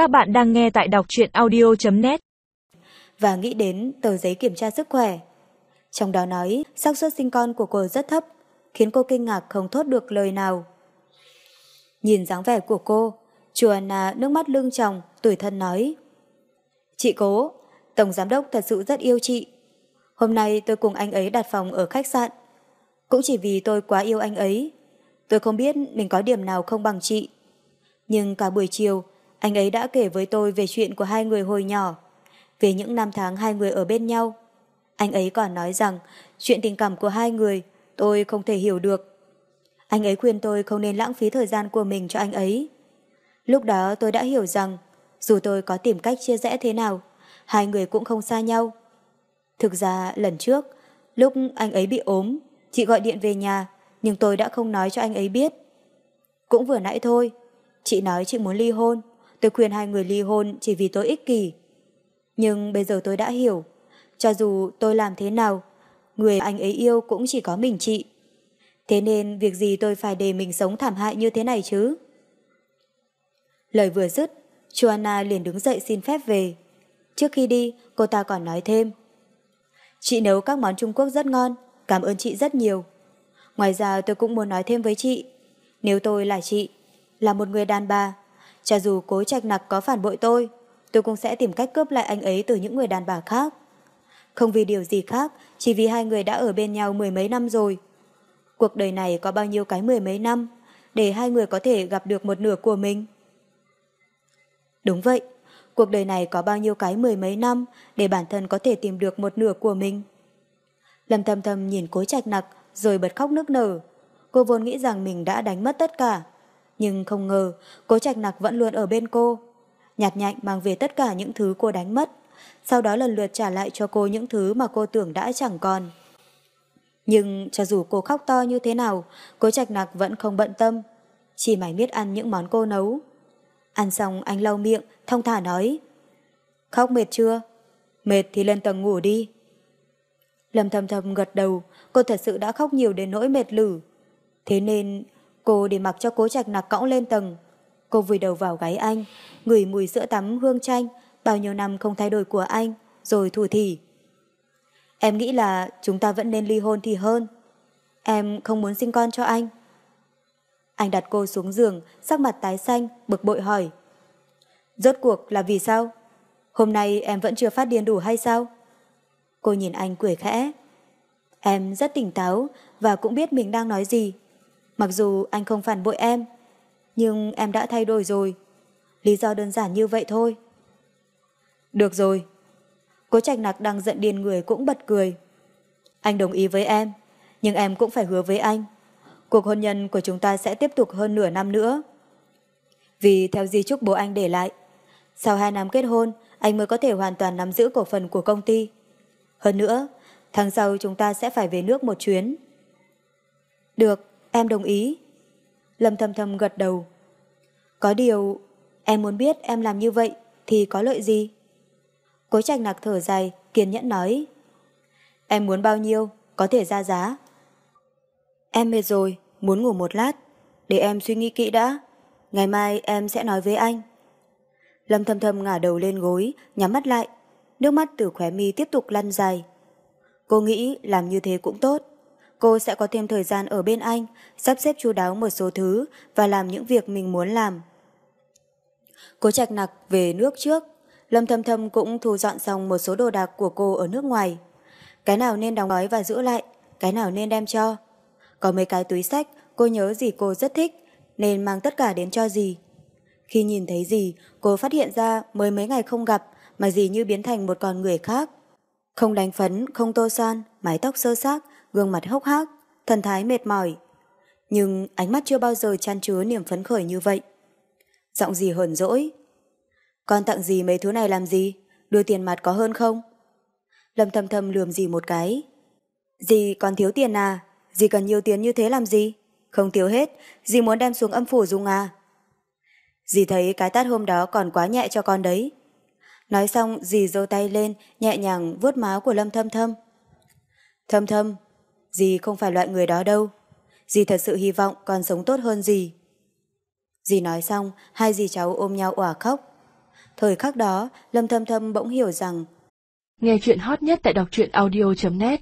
Các bạn đang nghe tại đọc truyện audio.net Và nghĩ đến tờ giấy kiểm tra sức khỏe. Trong đó nói xác suất sinh con của cô rất thấp, khiến cô kinh ngạc không thốt được lời nào. Nhìn dáng vẻ của cô, chùa Anna nước mắt lưng tròng, tuổi thân nói Chị cố, Tổng Giám đốc thật sự rất yêu chị. Hôm nay tôi cùng anh ấy đặt phòng ở khách sạn. Cũng chỉ vì tôi quá yêu anh ấy. Tôi không biết mình có điểm nào không bằng chị. Nhưng cả buổi chiều, anh ấy đã kể với tôi về chuyện của hai người hồi nhỏ, về những năm tháng hai người ở bên nhau. Anh ấy còn nói rằng chuyện tình cảm của hai người tôi không thể hiểu được. Anh ấy khuyên tôi không nên lãng phí thời gian của mình cho anh ấy. Lúc đó tôi đã hiểu rằng dù tôi có tìm cách chia rẽ thế nào, hai người cũng không xa nhau. Thực ra lần trước, lúc anh ấy bị ốm, chị gọi điện về nhà, nhưng tôi đã không nói cho anh ấy biết. Cũng vừa nãy thôi, chị nói chị muốn ly hôn, tôi khuyên hai người ly hôn chỉ vì tôi ích kỷ. Nhưng bây giờ tôi đã hiểu, cho dù tôi làm thế nào, người anh ấy yêu cũng chỉ có mình chị. Thế nên việc gì tôi phải để mình sống thảm hại như thế này chứ? Lời vừa dứt, Joanna liền đứng dậy xin phép về. Trước khi đi, cô ta còn nói thêm. Chị nấu các món Trung Quốc rất ngon, cảm ơn chị rất nhiều. Ngoài ra tôi cũng muốn nói thêm với chị, nếu tôi là chị, là một người đàn bà, cho dù cố trạch nặc có phản bội tôi, tôi cũng sẽ tìm cách cướp lại anh ấy từ những người đàn bà khác. Không vì điều gì khác, chỉ vì hai người đã ở bên nhau mười mấy năm rồi. Cuộc đời này có bao nhiêu cái mười mấy năm, để hai người có thể gặp được một nửa của mình. Đúng vậy, cuộc đời này có bao nhiêu cái mười mấy năm để bản thân có thể tìm được một nửa của mình. Lâm thầm thầm nhìn cố trạch nặc rồi bật khóc nức nở. Cô vốn nghĩ rằng mình đã đánh mất tất cả. Nhưng không ngờ, cố trạch nặc vẫn luôn ở bên cô. Nhạt nhạnh mang về tất cả những thứ cô đánh mất. Sau đó lần lượt trả lại cho cô những thứ mà cô tưởng đã chẳng còn. Nhưng cho dù cô khóc to như thế nào, cố trạch nặc vẫn không bận tâm. Chỉ mãi biết ăn những món cô nấu. Ăn xong anh lau miệng, thong thả nói. Khóc mệt chưa? Mệt thì lên tầng ngủ đi. Lâm thầm thầm gật đầu, cô thật sự đã khóc nhiều đến nỗi mệt lử. Thế nên cô để mặc cho cố trạch nặc cõng lên tầng. Cô vùi đầu vào gáy anh, ngửi mùi sữa tắm hương chanh, bao nhiêu năm không thay đổi của anh, rồi thủ thỉ. Em nghĩ là chúng ta vẫn nên ly hôn thì hơn. Em không muốn sinh con cho anh. Anh đặt cô xuống giường, sắc mặt tái xanh, bực bội hỏi. Rốt cuộc là vì sao? Hôm nay em vẫn chưa phát điên đủ hay sao? Cô nhìn anh cười khẽ. Em rất tỉnh táo và cũng biết mình đang nói gì. Mặc dù anh không phản bội em, nhưng em đã thay đổi rồi. Lý do đơn giản như vậy thôi. Được rồi. Cố trạch nặc đang giận điên người cũng bật cười. Anh đồng ý với em, nhưng em cũng phải hứa với anh. Cuộc hôn nhân của chúng ta sẽ tiếp tục hơn nửa năm nữa. Vì theo di chúc bố anh để lại, sau hai năm kết hôn, anh mới có thể hoàn toàn nắm giữ cổ phần của công ty. Hơn nữa, tháng sau chúng ta sẽ phải về nước một chuyến. Được, em đồng ý. Lâm thầm thầm gật đầu. Có điều, em muốn biết em làm như vậy thì có lợi gì? Cố trạch nạc thở dài, kiên nhẫn nói. Em muốn bao nhiêu, có thể ra giá. Em mệt rồi, muốn ngủ một lát. Để em suy nghĩ kỹ đã. Ngày mai em sẽ nói với anh. Lâm thầm thầm ngả đầu lên gối, nhắm mắt lại. Nước mắt từ khóe mi tiếp tục lăn dài. Cô nghĩ làm như thế cũng tốt. Cô sẽ có thêm thời gian ở bên anh, sắp xếp chu đáo một số thứ và làm những việc mình muốn làm. Cô trạch nặc về nước trước. Lâm thầm thầm cũng thu dọn xong một số đồ đạc của cô ở nước ngoài. Cái nào nên đóng gói và giữ lại, cái nào nên đem cho. Có mấy cái túi sách, cô nhớ gì cô rất thích, nên mang tất cả đến cho gì. Khi nhìn thấy gì, cô phát hiện ra mới mấy ngày không gặp mà gì như biến thành một con người khác. Không đánh phấn, không tô son, mái tóc sơ xác, gương mặt hốc hác, thần thái mệt mỏi. Nhưng ánh mắt chưa bao giờ chan chứa niềm phấn khởi như vậy. Giọng gì hờn dỗi. Con tặng gì mấy thứ này làm gì? Đưa tiền mặt có hơn không? Lâm thầm thầm lườm gì một cái. Dì còn thiếu tiền à? Dì cần nhiều tiền như thế làm gì? Không thiếu hết, dì muốn đem xuống âm phủ dùng à? Dì thấy cái tát hôm đó còn quá nhẹ cho con đấy. Nói xong dì giơ tay lên, nhẹ nhàng vuốt má của Lâm Thâm Thâm. Thâm Thâm, dì không phải loại người đó đâu. Dì thật sự hy vọng con sống tốt hơn dì. Dì nói xong, hai dì cháu ôm nhau òa khóc. Thời khắc đó, Lâm Thâm Thâm bỗng hiểu rằng Nghe chuyện hot nhất tại đọc truyện audio.net